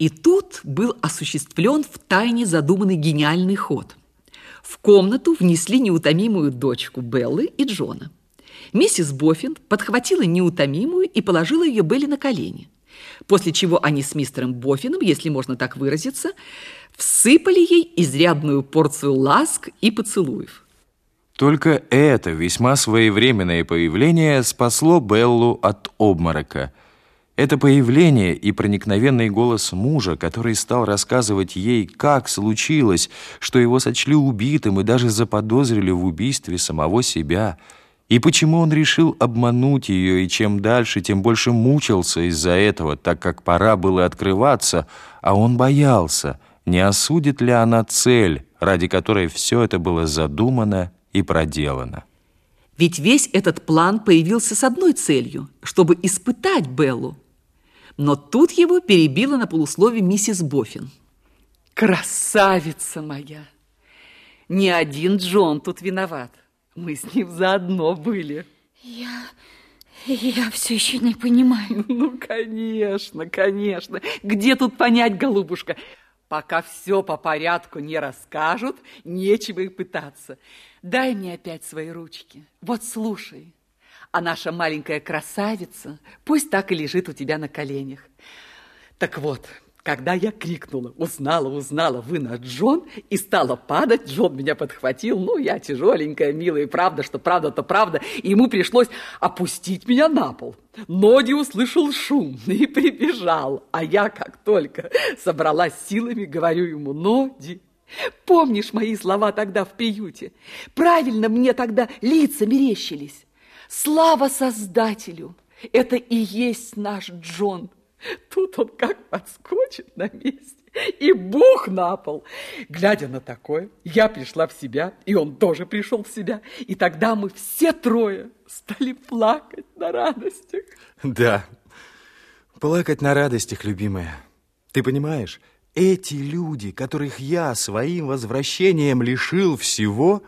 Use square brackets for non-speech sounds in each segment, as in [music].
И тут был осуществлен в тайне задуманный гениальный ход. В комнату внесли неутомимую дочку Беллы и Джона. Миссис Боффин подхватила неутомимую и положила ее Белли на колени. После чего они с мистером Боффином, если можно так выразиться, всыпали ей изрядную порцию ласк и поцелуев. Только это весьма своевременное появление спасло Беллу от обморока. Это появление и проникновенный голос мужа, который стал рассказывать ей, как случилось, что его сочли убитым и даже заподозрили в убийстве самого себя, и почему он решил обмануть ее, и чем дальше, тем больше мучился из-за этого, так как пора было открываться, а он боялся, не осудит ли она цель, ради которой все это было задумано и проделано. Ведь весь этот план появился с одной целью, чтобы испытать Беллу. Но тут его перебила на полуслове миссис Боффин. «Красавица моя! Ни один Джон тут виноват. Мы с ним заодно были». Я... я все еще не понимаю. Ну, конечно, конечно. Где тут понять, голубушка? Пока все по порядку не расскажут, нечего и пытаться. Дай мне опять свои ручки. Вот слушай. А наша маленькая красавица пусть так и лежит у тебя на коленях. Так вот, когда я крикнула, узнала, узнала, вы на Джон, и стала падать, Джон меня подхватил, ну, я тяжеленькая, милая, правда, что правда-то правда, и ему пришлось опустить меня на пол. Ноди услышал шум [laughs] и прибежал, а я, как только собралась силами, говорю ему, Ноди, помнишь мои слова тогда в приюте? Правильно мне тогда лица мерещились. Слава Создателю! Это и есть наш Джон. Тут он как подскочит на месте и бух на пол. Глядя на такое, я пришла в себя, и он тоже пришел в себя. И тогда мы все трое стали плакать на радостях. Да, плакать на радостях, любимая. Ты понимаешь, эти люди, которых я своим возвращением лишил всего,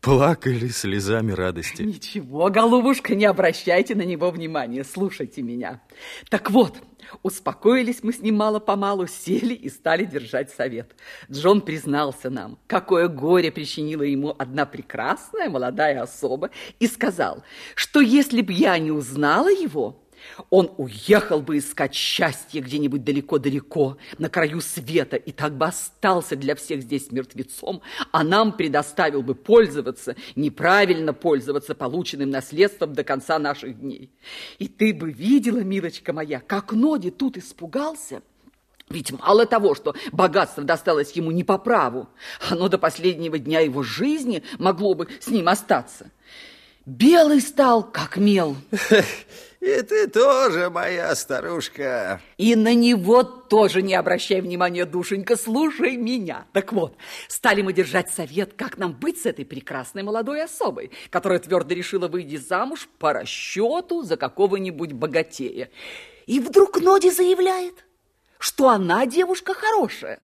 плакали слезами радости. Ничего, голубушка, не обращайте на него внимания, слушайте меня. Так вот, Успокоились мы с ним мало-помалу, сели и стали держать совет. Джон признался нам, какое горе причинила ему одна прекрасная молодая особа, и сказал, что если б я не узнала его, он уехал бы искать счастье где-нибудь далеко-далеко, на краю света, и так бы остался для всех здесь мертвецом, а нам предоставил бы пользоваться, неправильно пользоваться полученным наследством до конца наших дней. И ты бы видела, милочка моя, как Ноди тут испугался, ведь мало того, что богатство досталось ему не по праву, оно до последнего дня его жизни могло бы с ним остаться. Белый стал, как мел. [laughs] И ты тоже моя старушка. И на него тоже не обращай внимания, душенька, слушай меня. Так вот, стали мы держать совет, как нам быть с этой прекрасной молодой особой, которая твердо решила выйти замуж по расчету за какого-нибудь богатея. И вдруг Ноди заявляет, что она девушка хорошая.